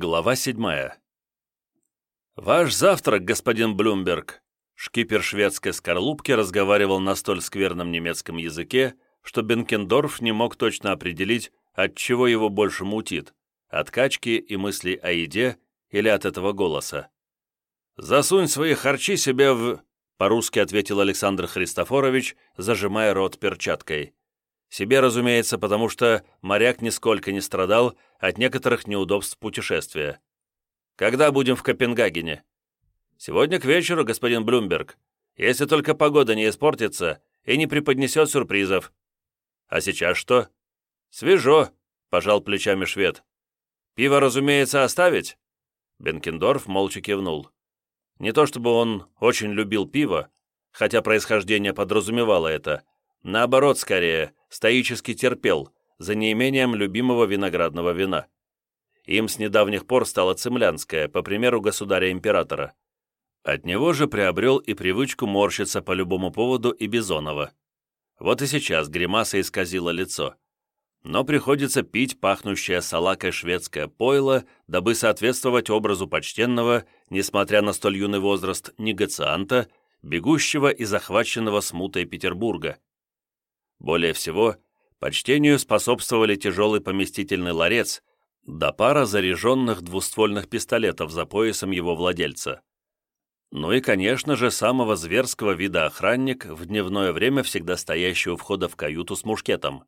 Глава седьмая. «Ваш завтрак, господин Блумберг!» Шкипер шведской скорлупки разговаривал на столь скверном немецком языке, что Бенкендорф не мог точно определить, от чего его больше мутит – от качки и мыслей о еде или от этого голоса. «Засунь свои харчи себе в...» – по-русски ответил Александр Христофорович, зажимая рот перчаткой. Себе, разумеется, потому что моряк нисколько не страдал от некоторых неудобств путешествия. «Когда будем в Копенгагене?» «Сегодня к вечеру, господин Блумберг, если только погода не испортится и не преподнесет сюрпризов». «А сейчас что?» «Свежо», — пожал плечами швед. «Пиво, разумеется, оставить?» Бенкендорф молча кивнул. Не то чтобы он очень любил пиво, хотя происхождение подразумевало это, наоборот, скорее, стоически терпел за неимением любимого виноградного вина. Им с недавних пор стало цемлянское, по примеру государя-императора. От него же приобрел и привычку морщиться по любому поводу и Бизонова. Вот и сейчас гримаса исказила лицо. Но приходится пить пахнущее салакой шведское пойло, дабы соответствовать образу почтенного, несмотря на столь юный возраст, негацианта, бегущего и захваченного смутой Петербурга. Более всего, почтению способствовали тяжелый поместительный ларец да пара заряженных двуствольных пистолетов за поясом его владельца. Ну и, конечно же, самого зверского вида охранник, в дневное время всегда стоящий у входа в каюту с мушкетом.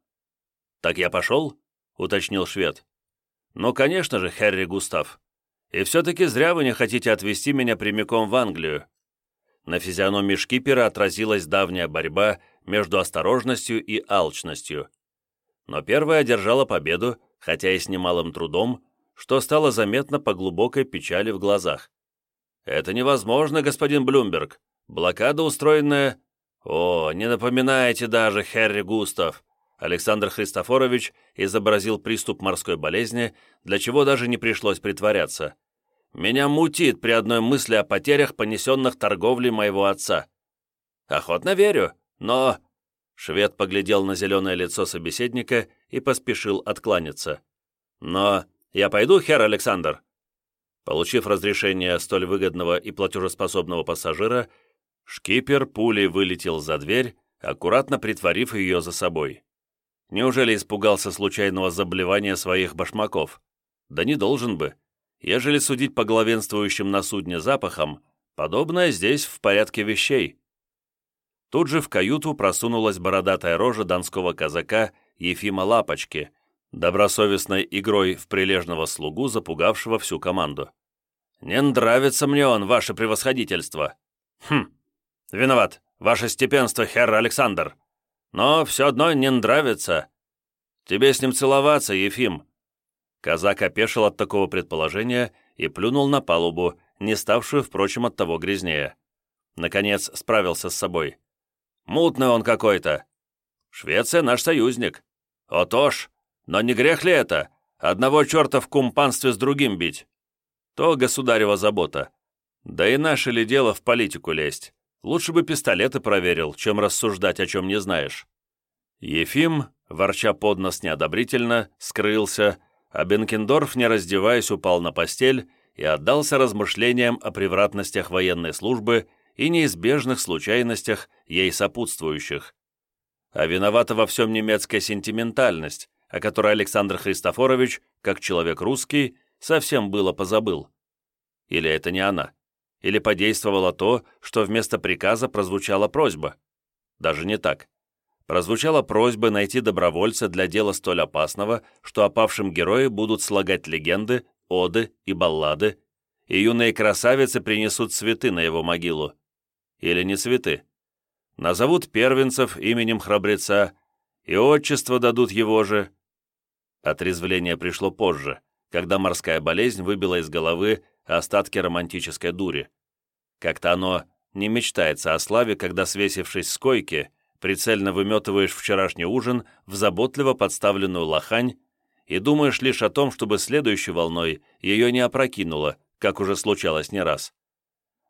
«Так я пошел?» — уточнил швед. «Ну, конечно же, Хэрри Густав. И все-таки зря вы не хотите отвезти меня прямиком в Англию». На физиономии шкипера отразилась давняя борьба между осторожностью и алчностью. Но первая одержала победу, хотя и с немалым трудом, что стало заметно по глубокой печали в глазах. «Это невозможно, господин Блумберг. Блокада, устроенная...» «О, не напоминайте даже, Херри Густав!» Александр Христофорович изобразил приступ морской болезни, для чего даже не пришлось притворяться. «Меня мутит при одной мысли о потерях, понесенных торговлей моего отца». «Охотно верю. Но...» Швед поглядел на зеленое лицо собеседника и поспешил откланяться. «Но я пойду, хер Александр?» Получив разрешение столь выгодного и платежеспособного пассажира, шкипер пулей вылетел за дверь, аккуратно притворив ее за собой. Неужели испугался случайного заблевания своих башмаков? Да не должен бы. Ежели судить по главенствующим на судне запахам, подобное здесь в порядке вещей. Тут же в каюту просунулась бородатая рожа донского казака Ефима Лапочки, добросовестной игрой в прилежного слугу, запугавшего всю команду. «Не нравится мне он, ваше превосходительство!» «Хм, виноват, ваше степенство, херр Александр! Но все одно не нравится!» «Тебе с ним целоваться, Ефим!» Казак опешил от такого предположения и плюнул на палубу, не ставшую, впрочем, от того грязнее. Наконец справился с собой. Мутный он какой-то. Швеция наш союзник. Отож, но не грех ли это? Одного черта в кумпанстве с другим бить. То государева забота. Да и наше ли дело в политику лезть? Лучше бы пистолеты проверил, чем рассуждать, о чем не знаешь. Ефим, ворча под нос неодобрительно, скрылся, а Бенкендорф, не раздеваясь, упал на постель и отдался размышлениям о превратностях военной службы и неизбежных случайностях, ей сопутствующих. А виновата во всем немецкая сентиментальность, о которой Александр Христофорович, как человек русский, совсем было позабыл. Или это не она? Или подействовало то, что вместо приказа прозвучала просьба? Даже не так. Прозвучала просьба найти добровольца для дела столь опасного, что опавшим герои будут слагать легенды, оды и баллады, и юные красавицы принесут цветы на его могилу или не цветы. Назовут первенцев именем храбреца, и отчество дадут его же. Отрезвление пришло позже, когда морская болезнь выбила из головы остатки романтической дури. Как-то оно не мечтается о славе, когда, свесившись с койки, прицельно выметываешь вчерашний ужин в заботливо подставленную лохань и думаешь лишь о том, чтобы следующей волной ее не опрокинуло, как уже случалось не раз.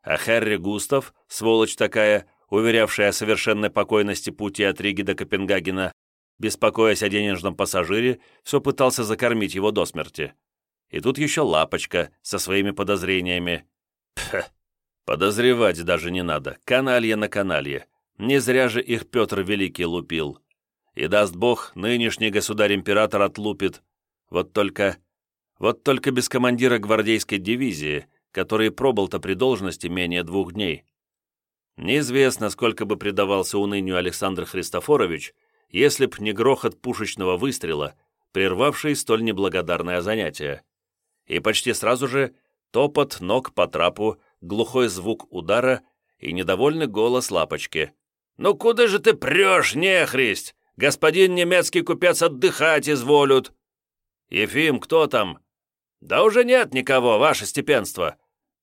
А Харри Густав, сволочь такая, уверявшая о совершенной покойности пути от Риги до Копенгагена, беспокоясь о денежном пассажире, все пытался закормить его до смерти. И тут еще Лапочка со своими подозрениями. Пх, подозревать даже не надо, каналье на каналье. Не зря же их Петр Великий лупил. И даст Бог, нынешний государь-император отлупит. Вот только... Вот только без командира гвардейской дивизии, который пробыл-то при должности менее двух дней. Неизвестно, сколько бы предавался унынию Александр Христофорович, если б не грохот пушечного выстрела, прервавший столь неблагодарное занятие. И почти сразу же топот ног по трапу, глухой звук удара и недовольный голос лапочки. «Ну куда же ты прешь, нехристь? Господин немецкий купец отдыхать изволют!» «Ефим, кто там?» «Да уже нет никого, ваше степенство!»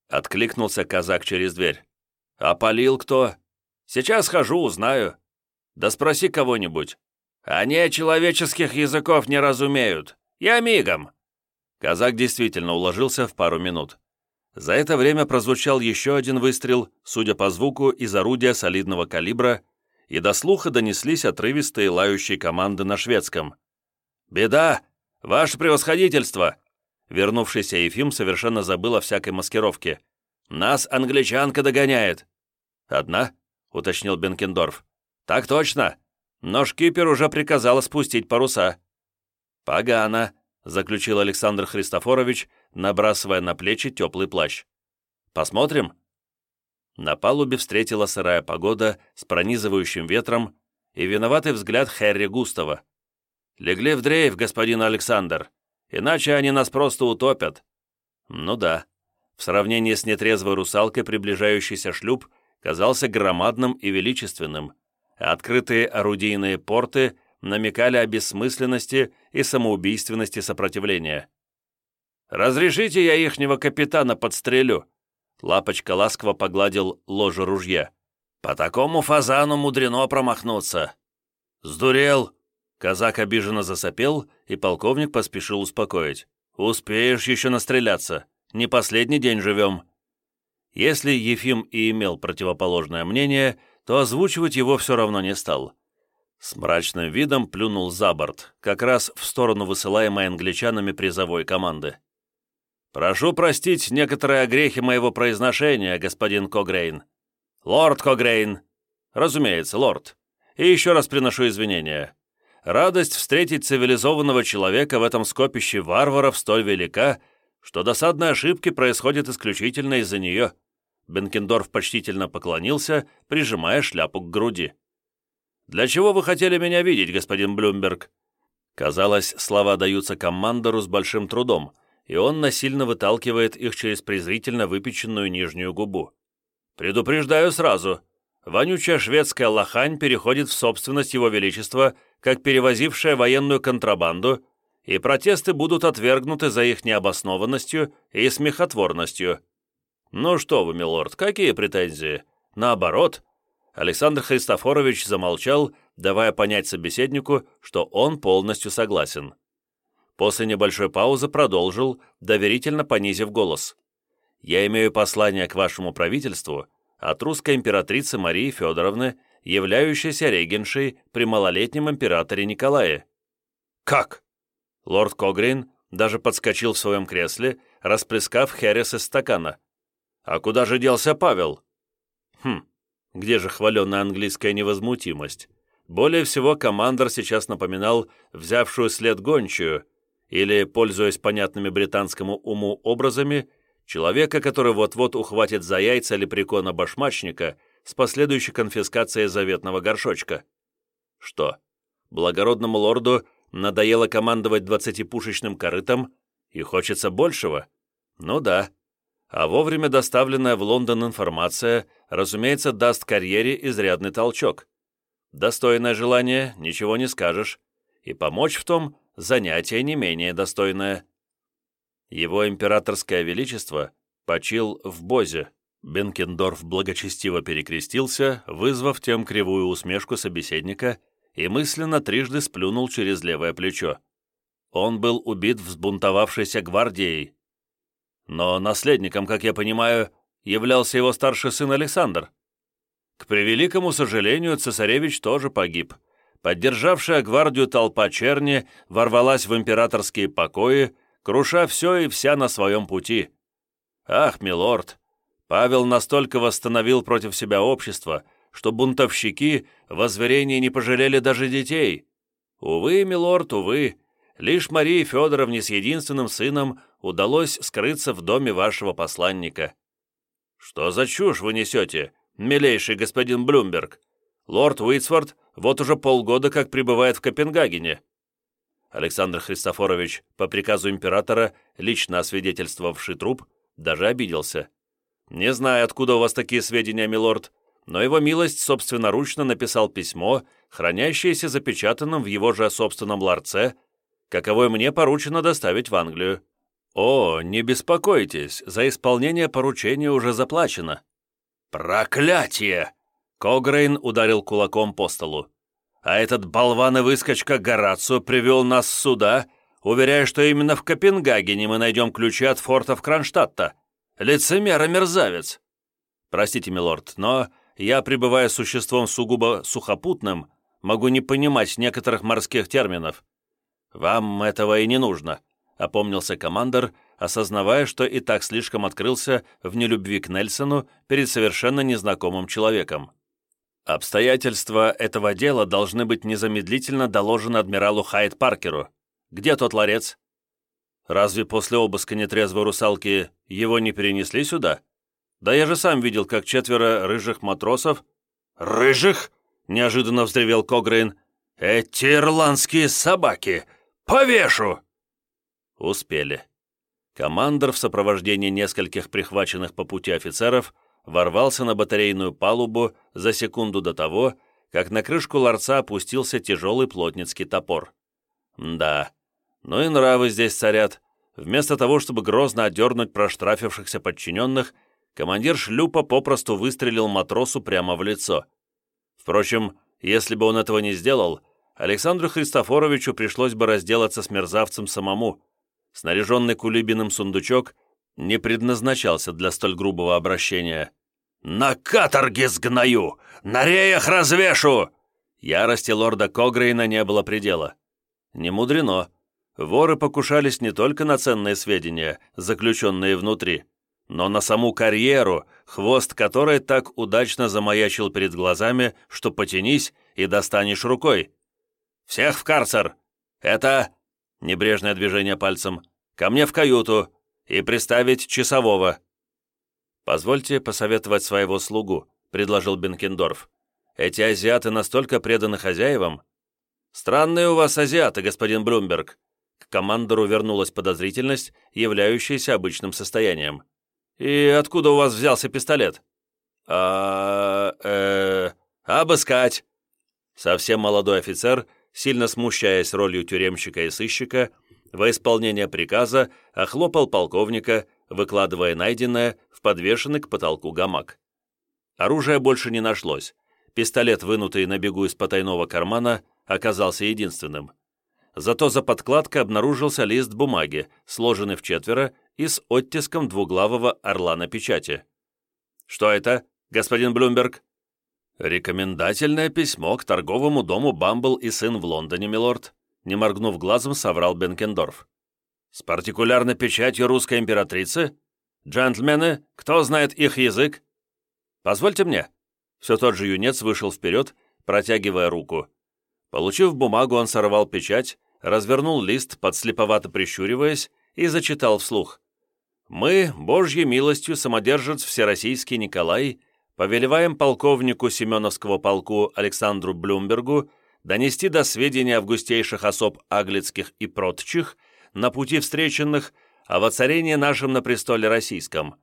Откликнулся казак через дверь. «А полил кто?» «Сейчас хожу, узнаю». «Да спроси кого-нибудь». «Они человеческих языков не разумеют. Я мигом». Казак действительно уложился в пару минут. За это время прозвучал еще один выстрел, судя по звуку, из орудия солидного калибра, и до слуха донеслись отрывистые лающие команды на шведском. «Беда! Ваше превосходительство!» Вернувшийся Ефим совершенно забыл о всякой маскировке. «Нас англичанка догоняет!» «Одна?» — уточнил Бенкендорф. «Так точно! Но шкипер уже приказал спустить паруса». «Погано», — заключил Александр Христофорович, набрасывая на плечи теплый плащ. «Посмотрим?» На палубе встретила сырая погода с пронизывающим ветром и виноватый взгляд Хэрри Густава. «Легли в дрейф, господин Александр, иначе они нас просто утопят». «Ну да». В сравнении с нетрезвой русалкой приближающийся шлюп казался громадным и величественным, а открытые орудийные порты намекали о бессмысленности и самоубийственности сопротивления. «Разрешите я ихнего капитана подстрелю?» Лапочка ласково погладил ложе ружья. «По такому фазану мудрено промахнуться!» «Сдурел!» Казак обиженно засопел, и полковник поспешил успокоить. «Успеешь еще настреляться. Не последний день живем». Если Ефим и имел противоположное мнение, то озвучивать его все равно не стал. С мрачным видом плюнул за борт, как раз в сторону высылаемой англичанами призовой команды. «Прошу простить некоторые огрехи моего произношения, господин Когрейн. Лорд Когрейн!» «Разумеется, лорд. И еще раз приношу извинения. Радость встретить цивилизованного человека в этом скопище варваров столь велика, что досадные ошибки происходят исключительно из-за нее». Бенкендорф почтительно поклонился, прижимая шляпу к груди. «Для чего вы хотели меня видеть, господин Блюмберг?» Казалось, слова даются командору с большим трудом, и он насильно выталкивает их через презрительно выпеченную нижнюю губу. «Предупреждаю сразу. Вонючая шведская лохань переходит в собственность его величества, как перевозившая военную контрабанду, и протесты будут отвергнуты за их необоснованностью и смехотворностью. Ну что вы, милорд, какие претензии? Наоборот». Александр Христофорович замолчал, давая понять собеседнику, что он полностью согласен. После небольшой паузы продолжил, доверительно понизив голос. «Я имею послание к вашему правительству от русской императрицы Марии Федоровны, являющейся регеншей при малолетнем императоре Николае». «Как?» Лорд Когрин даже подскочил в своем кресле, расплескав херес из стакана. «А куда же делся Павел?» «Хм, где же хваленная английская невозмутимость?» Более всего командор сейчас напоминал взявшую след гончую, или, пользуясь понятными британскому уму образами, человека, который вот-вот ухватит за яйца лепрекона башмачника с последующей конфискацией заветного горшочка. Что, благородному лорду надоело командовать двадцатипушечным корытом, и хочется большего? Ну да. А вовремя доставленная в Лондон информация, разумеется, даст карьере изрядный толчок. Достойное желание, ничего не скажешь. И помочь в том – занятие не менее достойное. Его императорское величество почил в Бозе. Бенкендорф благочестиво перекрестился, вызвав тем кривую усмешку собеседника и мысленно трижды сплюнул через левое плечо. Он был убит взбунтовавшейся гвардией. Но наследником, как я понимаю, являлся его старший сын Александр. К превеликому сожалению, цесаревич тоже погиб. Поддержавшая гвардию толпа черни ворвалась в императорские покои, круша все и вся на своем пути. Ах, милорд, Павел настолько восстановил против себя общество, что бунтовщики в озверении не пожалели даже детей. Увы, милорд, увы, лишь Марии Федоровне с единственным сыном удалось скрыться в доме вашего посланника. Что за чушь вы несете, милейший господин Блумберг? Лорд Уитсфорд вот уже полгода как пребывает в Копенгагене. Александр Христофорович, по приказу императора, лично освидетельствовавший труп, даже обиделся. «Не знаю, откуда у вас такие сведения, милорд, но его милость собственноручно написал письмо, хранящееся запечатанным в его же собственном ларце, каковое мне поручено доставить в Англию. О, не беспокойтесь, за исполнение поручения уже заплачено». «Проклятие!» Когрейн ударил кулаком по столу. «А этот болван и выскочка Горацио привел нас сюда, уверяя, что именно в Копенгагене мы найдем ключи от фортов Кронштадта. Лицемер и мерзавец!» «Простите, милорд, но я, пребывая существом сугубо сухопутным, могу не понимать некоторых морских терминов. Вам этого и не нужно», — опомнился командор, осознавая, что и так слишком открылся в нелюбви к Нельсону перед совершенно незнакомым человеком. Обстоятельства этого дела должны быть незамедлительно доложены адмиралу Хайт Паркеру. Где тот ларец? Разве после обыска нетрезвой русалки его не перенесли сюда? Да я же сам видел, как четверо рыжих матросов... «Рыжих?» — неожиданно взревел Когрейн. «Эти ирландские собаки! Повешу!» Успели. Командор в сопровождении нескольких прихваченных по пути офицеров ворвался на батарейную палубу за секунду до того, как на крышку ларца опустился тяжелый плотницкий топор. Да, ну и нравы здесь царят. Вместо того, чтобы грозно одернуть проштрафившихся подчиненных, командир шлюпа попросту выстрелил матросу прямо в лицо. Впрочем, если бы он этого не сделал, Александру Христофоровичу пришлось бы разделаться с мерзавцем самому. Снаряженный кулибиным сундучок не предназначался для столь грубого обращения. «На каторге сгною! На реях развешу!» Ярости лорда Когрейна не было предела. Не мудрено. Воры покушались не только на ценные сведения, заключенные внутри, но на саму карьеру, хвост которой так удачно замаячил перед глазами, что потянись и достанешь рукой. «Всех в карцер! Это...» Небрежное движение пальцем. «Ко мне в каюту и приставить часового». «Позвольте посоветовать своего слугу», — предложил Бенкендорф. «Эти азиаты настолько преданы хозяевам». «Странные у вас азиаты, господин Блумберг». К командору вернулась подозрительность, являющаяся обычным состоянием. «И откуда у вас взялся пистолет?» «А... э... обыскать!» Совсем молодой офицер, сильно смущаясь ролью тюремщика и сыщика, во исполнение приказа охлопал полковника, выкладывая найденное в подвешенный к потолку гамак. Оружия больше не нашлось. Пистолет, вынутый на бегу из потайного кармана, оказался единственным. Зато за подкладкой обнаружился лист бумаги, сложенный в четверо и с оттиском двуглавого орла на печати. «Что это, господин Блумберг?» «Рекомендательное письмо к торговому дому «Бамбл и сын» в Лондоне, милорд», не моргнув глазом, соврал Бенкендорф. «С партикулярной печатью русской императрицы? Джентльмены, кто знает их язык?» «Позвольте мне». Все тот же юнец вышел вперед, протягивая руку. Получив бумагу, он сорвал печать, развернул лист, подслеповато прищуриваясь, и зачитал вслух. «Мы, Божьей милостью, самодержец Всероссийский Николай, повелеваем полковнику Семеновского полку Александру Блюмбергу донести до сведения августейших особ аглицких и протчих на пути встреченных о воцарении нашем на престоле российском,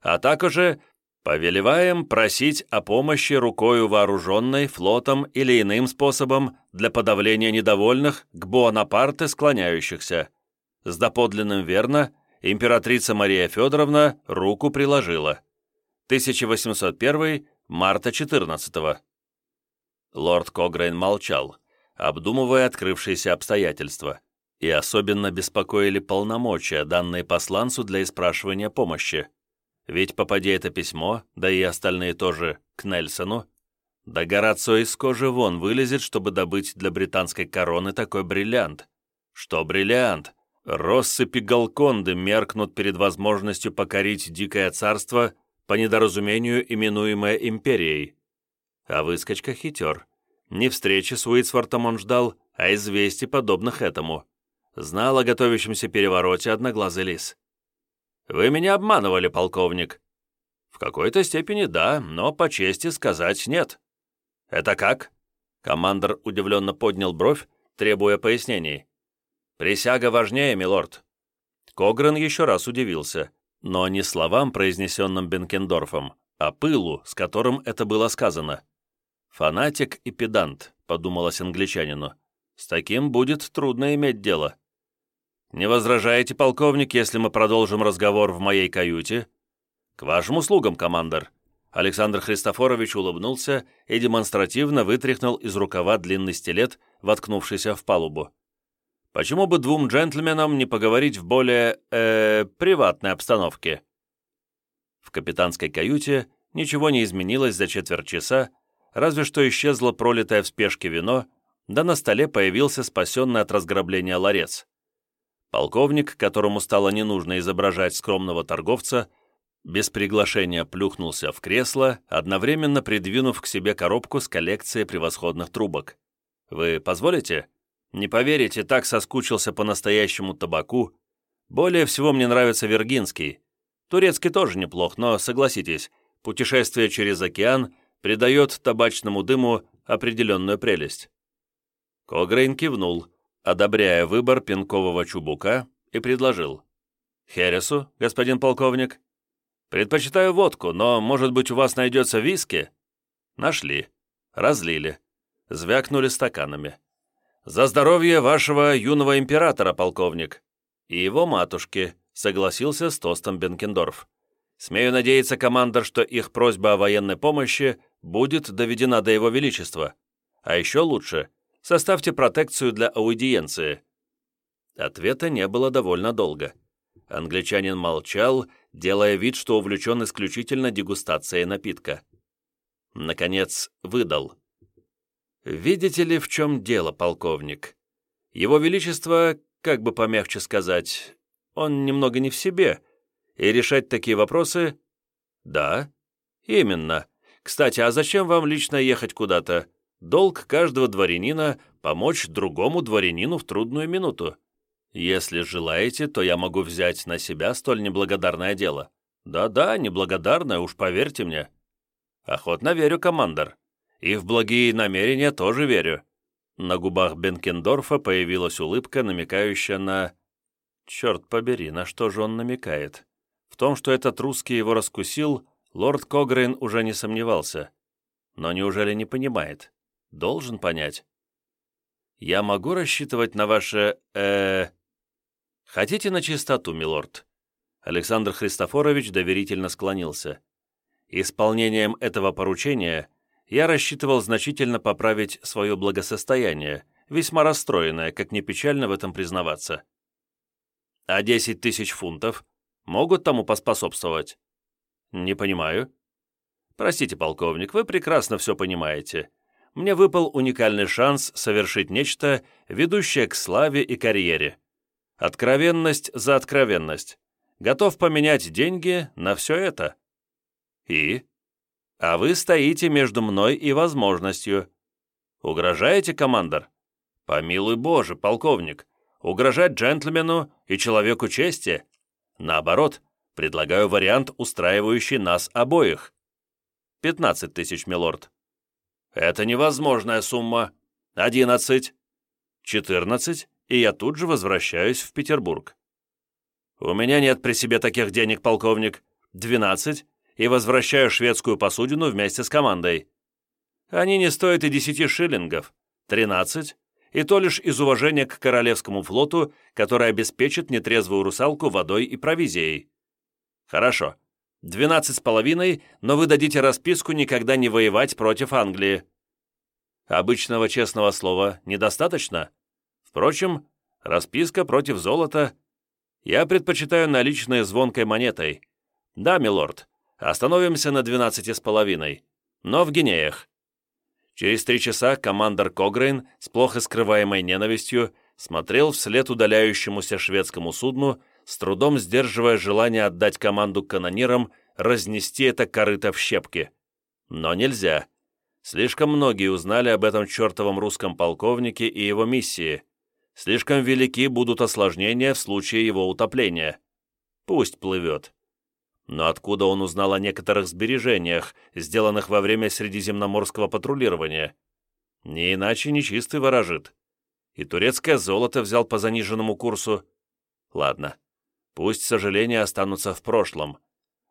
а также повелеваем просить о помощи рукою вооруженной, флотом или иным способом для подавления недовольных к Буонапарте склоняющихся. С доподлинным верно, императрица Мария Федоровна руку приложила. 1801 марта 14 -го. Лорд Когрейн молчал, обдумывая открывшиеся обстоятельства, и особенно беспокоили полномочия, данные посланцу для испрашивания помощи. Ведь попадя это письмо, да и остальные тоже, к Нельсону, да Горацио из кожи вон вылезет, чтобы добыть для британской короны такой бриллиант. Что бриллиант? Россыпи Галконды меркнут перед возможностью покорить дикое царство, по недоразумению именуемое империей. А выскочка хитер. Не встречи с Уитсвортом он ждал, а известий, подобных этому. Знал о готовящемся перевороте одноглазый лис. «Вы меня обманывали, полковник». «В какой-то степени да, но по чести сказать нет». «Это как?» Командор удивленно поднял бровь, требуя пояснений. «Присяга важнее, милорд». Когрен еще раз удивился, но не словам, произнесенным Бенкендорфом, а пылу, с которым это было сказано. «Фанатик и педант», — подумалось англичанину. «С таким будет трудно иметь дело». «Не возражаете, полковник, если мы продолжим разговор в моей каюте?» «К вашим услугам, командор». Александр Христофорович улыбнулся и демонстративно вытряхнул из рукава длинный стилет, воткнувшийся в палубу. «Почему бы двум джентльменам не поговорить в более... э приватной обстановке?» В капитанской каюте ничего не изменилось за четверть часа, разве что исчезло пролитое в спешке вино, да на столе появился спасенный от разграбления ларец. Полковник, которому стало не нужно изображать скромного торговца, без приглашения плюхнулся в кресло, одновременно придвинув к себе коробку с коллекцией превосходных трубок. «Вы позволите?» «Не поверите, так соскучился по настоящему табаку. Более всего мне нравится виргинский. Турецкий тоже неплох, но, согласитесь, путешествие через океан придает табачному дыму определенную прелесть». Когрейн кивнул, одобряя выбор пинкового чубука, и предложил. «Хересу, господин полковник?» «Предпочитаю водку, но, может быть, у вас найдется виски?» «Нашли. Разлили. Звякнули стаканами. За здоровье вашего юного императора, полковник!» «И его матушки», — согласился с тостом Бенкендорф. «Смею надеяться, командор, что их просьба о военной помощи будет доведена до его величества. А еще лучше, составьте протекцию для аудиенции». Ответа не было довольно долго. Англичанин молчал, делая вид, что увлечен исключительно дегустацией напитка. Наконец, выдал. «Видите ли, в чем дело, полковник? Его Величество, как бы помягче сказать, он немного не в себе, и решать такие вопросы...» «Да, именно. Кстати, а зачем вам лично ехать куда-то? Долг каждого дворянина — помочь другому дворянину в трудную минуту. Если желаете, то я могу взять на себя столь неблагодарное дело. Да-да, неблагодарное, уж поверьте мне. Охотно верю, командор. И в благие намерения тоже верю. На губах Бенкендорфа появилась улыбка, намекающая на... Черт побери, на что же он намекает? В том, что этот русский его раскусил, лорд Когрейн уже не сомневался. Но неужели не понимает? Должен понять. «Я могу рассчитывать на ваше... э «Хотите на чистоту, милорд?» Александр Христофорович доверительно склонился. «Исполнением этого поручения я рассчитывал значительно поправить свое благосостояние, весьма расстроенное, как не печально в этом признаваться. А десять тысяч фунтов могут тому поспособствовать?» «Не понимаю». «Простите, полковник, вы прекрасно все понимаете. Мне выпал уникальный шанс совершить нечто, ведущее к славе и карьере. Откровенность за откровенность. Готов поменять деньги на все это. И? А вы стоите между мной и возможностью. Угрожаете, командор? Помилуй Боже, полковник. Угрожать джентльмену и человеку чести? Наоборот, предлагаю вариант, устраивающий нас обоих. 15 тысяч, милорд. Это невозможная сумма. 11. 14 и я тут же возвращаюсь в Петербург. У меня нет при себе таких денег, полковник. Двенадцать, и возвращаю шведскую посудину вместе с командой. Они не стоят и десяти шиллингов. Тринадцать, и то лишь из уважения к Королевскому флоту, который обеспечит нетрезвую русалку водой и провизией. Хорошо. Двенадцать с половиной, но вы дадите расписку никогда не воевать против Англии. Обычного честного слова недостаточно? Впрочем, расписка против золота. Я предпочитаю наличные звонкой монетой. Да, милорд, остановимся на двенадцати с половиной, но в гинеях. Через три часа командор Когрейн с плохо скрываемой ненавистью смотрел вслед удаляющемуся шведскому судну, с трудом сдерживая желание отдать команду канонирам разнести это корыто в щепки. Но нельзя. Слишком многие узнали об этом чертовом русском полковнике и его миссии. Слишком велики будут осложнения в случае его утопления. Пусть плывет. Но откуда он узнал о некоторых сбережениях, сделанных во время средиземноморского патрулирования? Не иначе нечистый ворожит. И турецкое золото взял по заниженному курсу. Ладно, пусть сожаления останутся в прошлом.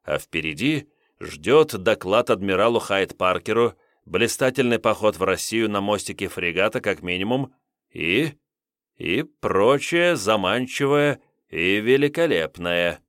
А впереди ждет доклад адмиралу Хайт Паркеру, блистательный поход в Россию на мостике фрегата как минимум и... и прочее заманчивое и великолепное.